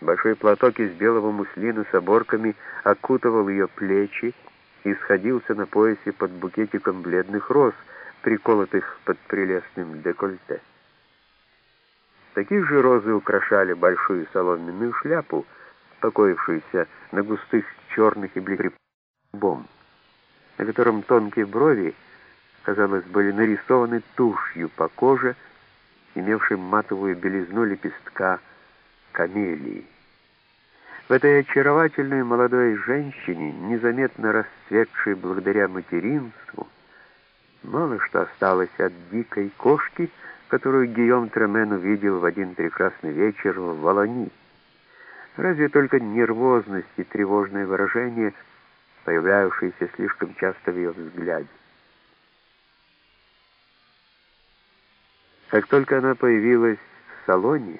Большой платок из белого муслина с оборками окутывал ее плечи и сходился на поясе под букетиком бледных роз, приколотых под прелестным декольте. Такие же розы украшали большую соломенную шляпу, покоившуюся на густых черных и бом, на котором тонкие брови, казалось, были нарисованы тушью по коже, имевшей матовую белизну лепестка камелии. В этой очаровательной молодой женщине, незаметно расцветшей благодаря материнству, мало что осталось от дикой кошки, которую Гийом Тремен увидел в один прекрасный вечер в Волони. Разве только нервозность и тревожное выражение, появлявшиеся слишком часто в ее взгляде. Как только она появилась в салоне,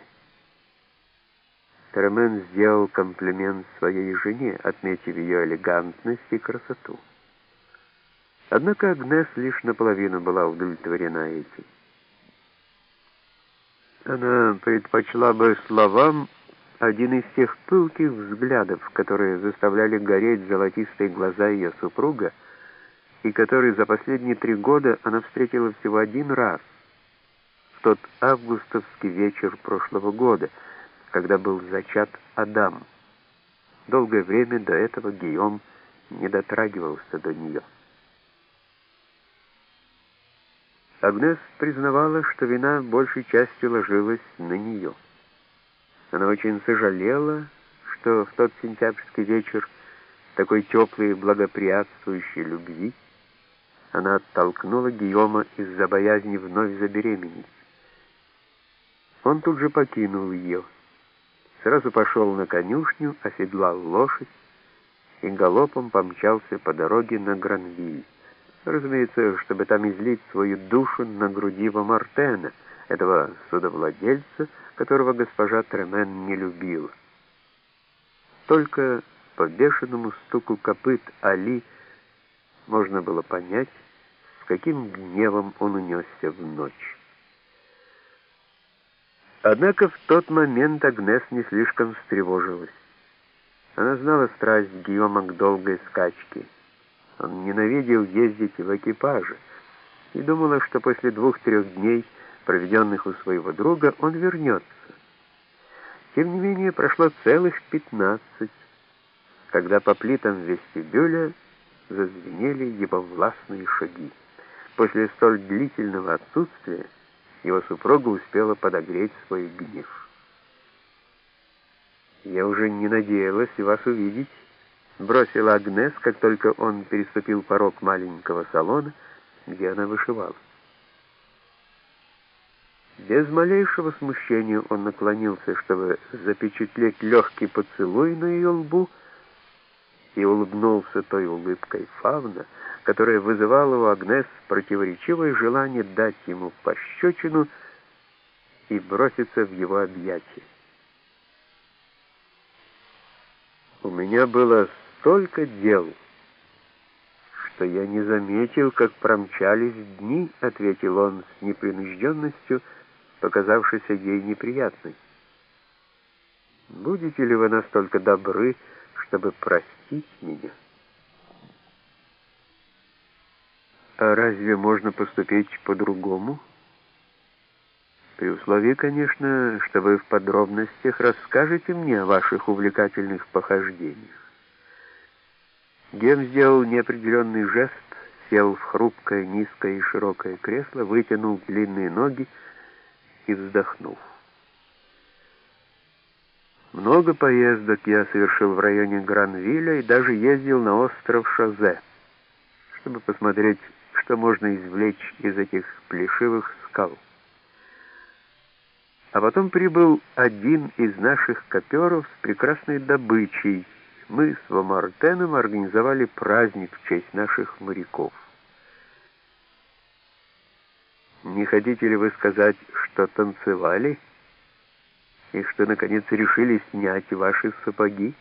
Тремен сделал комплимент своей жене, отметив ее элегантность и красоту. Однако Агнес лишь наполовину была удовлетворена этим. Она предпочла бы словам один из тех пылких взглядов, которые заставляли гореть золотистые глаза ее супруга, и которые за последние три года она встретила всего один раз, в тот августовский вечер прошлого года, когда был зачат Адам. Долгое время до этого Гийом не дотрагивался до нее. Агнес признавала, что вина большей частью ложилась на нее. Она очень сожалела, что в тот сентябрьский вечер, такой теплый и благоприятствующий любви, она оттолкнула Гийома из-за боязни вновь забеременеть. Он тут же покинул ее, сразу пошел на конюшню, оседлал лошадь и галопом помчался по дороге на Гранвиль. Разумеется, чтобы там излить свою душу на груди Мартена, этого судовладельца, которого госпожа Тремен не любила. Только по бешеному стуку копыт Али можно было понять, с каким гневом он унесся в ночь. Однако в тот момент Агнес не слишком встревожилась. Она знала страсть Гийома к долгой скачке — он ненавидел ездить в экипаже и думала, что после двух-трех дней, проведенных у своего друга, он вернется. Тем не менее, прошло целых пятнадцать, когда по плитам вестибюля зазвенели его властные шаги. После столь длительного отсутствия его супруга успела подогреть свой гнев. «Я уже не надеялась вас увидеть», бросила Агнес, как только он переступил порог маленького салона, где она вышивала. Без малейшего смущения он наклонился, чтобы запечатлеть легкий поцелуй на ее лбу, и улыбнулся той улыбкой фавна, которая вызывала у Агнес противоречивое желание дать ему пощечину и броситься в его объятия. У меня было столько дел, что я не заметил, как промчались дни, — ответил он с непринужденностью, показавшейся ей неприятной. Будете ли вы настолько добры, чтобы простить меня? А разве можно поступить по-другому? При условии, конечно, что вы в подробностях расскажете мне о ваших увлекательных похождениях. Ген сделал неопределенный жест, сел в хрупкое, низкое и широкое кресло, вытянул длинные ноги и вздохнул. Много поездок я совершил в районе Гранвилля и даже ездил на остров Шозе, чтобы посмотреть, что можно извлечь из этих плешивых скал. А потом прибыл один из наших коперов с прекрасной добычей — мы с Вамартеном организовали праздник в честь наших моряков. Не хотите ли вы сказать, что танцевали и что, наконец, решили снять ваши сапоги?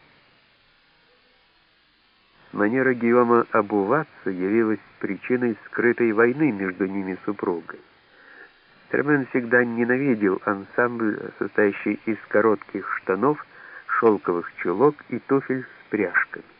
Манера Гиома обуваться явилась причиной скрытой войны между ними супругой. Тремен всегда ненавидел ансамбль, состоящий из коротких штанов, шелковых чулок и туфель с пряжками.